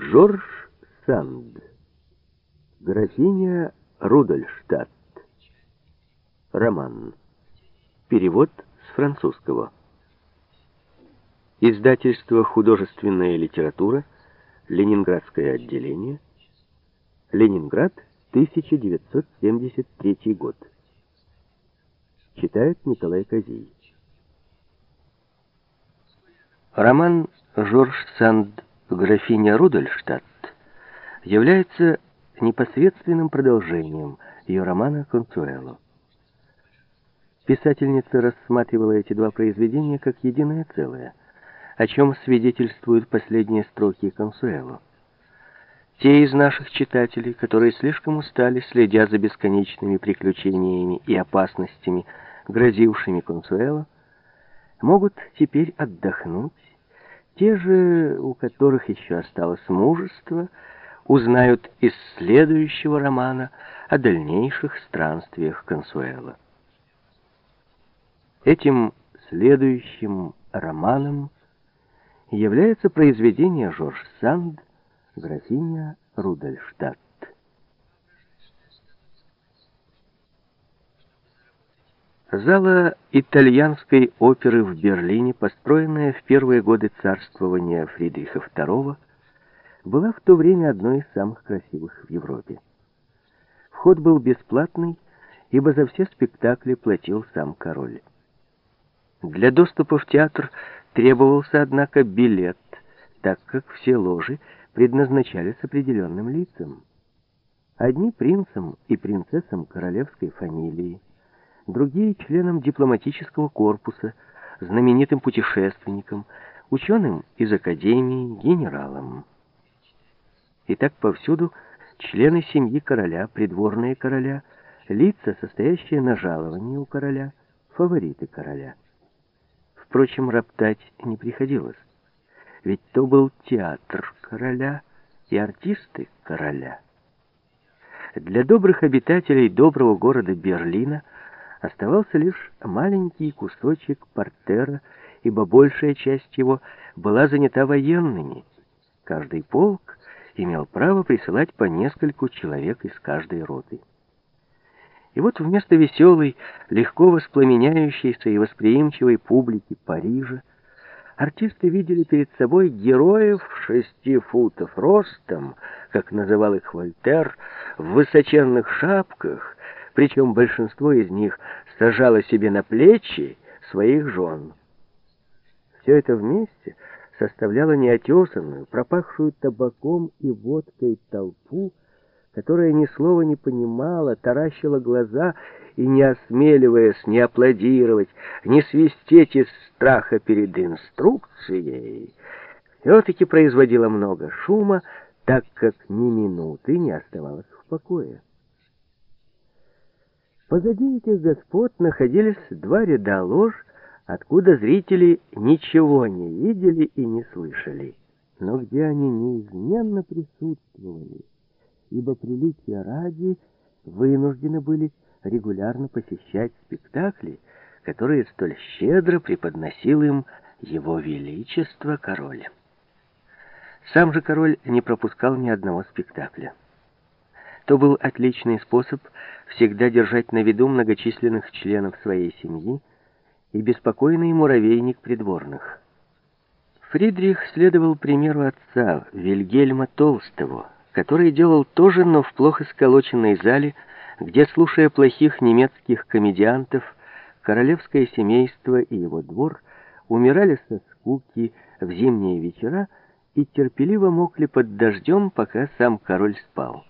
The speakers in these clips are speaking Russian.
Жорж Санд. Графиня Рудольштадт. Роман. Перевод с французского. Издательство «Художественная литература», Ленинградское отделение, Ленинград, 1973 год. Читает Николай Козей. Роман Жорж Санд «Графиня Рудольштадт» является непосредственным продолжением ее романа «Консуэло». Писательница рассматривала эти два произведения как единое целое, о чем свидетельствуют последние строки «Консуэло». Те из наших читателей, которые слишком устали, следя за бесконечными приключениями и опасностями, грозившими Консуэло, могут теперь отдохнуть. Те же, у которых еще осталось мужество, узнают из следующего романа о дальнейших странствиях Консуэла. Этим следующим романом является произведение Жорж Санд «Графиня Рудольштадт». Зала итальянской оперы в Берлине, построенная в первые годы царствования Фридриха II, была в то время одной из самых красивых в Европе. Вход был бесплатный, ибо за все спектакли платил сам король. Для доступа в театр требовался, однако, билет, так как все ложи предназначались определенным лицам. Одни принцам и принцессам королевской фамилии, другие членам дипломатического корпуса, знаменитым путешественникам, ученым из академии, генералам. И так повсюду члены семьи короля, придворные короля, лица, состоящие на жаловании у короля, фавориты короля. Впрочем, роптать не приходилось, ведь то был театр короля и артисты короля. Для добрых обитателей доброго города Берлина – Оставался лишь маленький кусочек портера, ибо большая часть его была занята военными. Каждый полк имел право присылать по нескольку человек из каждой роты. И вот вместо веселой, легко воспламеняющейся и восприимчивой публики Парижа артисты видели перед собой героев шести футов ростом, как называл их Вольтер, в высоченных шапках, причем большинство из них сажало себе на плечи своих жен. Все это вместе составляло неотесанную, пропахшую табаком и водкой толпу, которая ни слова не понимала, таращила глаза и, не осмеливаясь ни аплодировать, ни свистеть из страха перед инструкцией, все-таки производила много шума, так как ни минуты не оставалось в покое. Позади этих господ находились два ряда лож, откуда зрители ничего не видели и не слышали, но где они неизменно присутствовали, ибо приличия ради вынуждены были регулярно посещать спектакли, которые столь щедро преподносил им его величество король. Сам же король не пропускал ни одного спектакля то был отличный способ всегда держать на виду многочисленных членов своей семьи и беспокойный муравейник придворных. Фридрих следовал примеру отца, Вильгельма Толстого, который делал то же, но в плохо сколоченной зале, где, слушая плохих немецких комедиантов, королевское семейство и его двор умирали со скуки в зимние вечера и терпеливо мокли под дождем, пока сам король спал.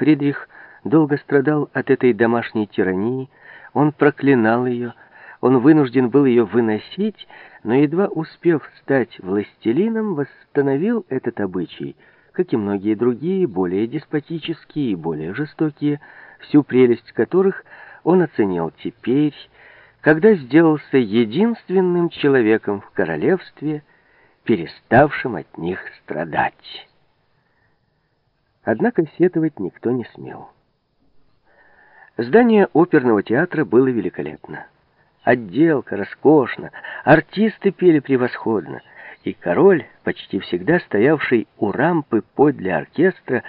Фридрих долго страдал от этой домашней тирании, он проклинал ее, он вынужден был ее выносить, но едва успев стать властелином, восстановил этот обычай, как и многие другие, более деспотические и более жестокие, всю прелесть которых он оценил теперь, когда сделался единственным человеком в королевстве, переставшим от них страдать. Однако сетовать никто не смел. Здание оперного театра было великолепно. Отделка роскошна, артисты пели превосходно, И король, почти всегда стоявший у рампы подле оркестра,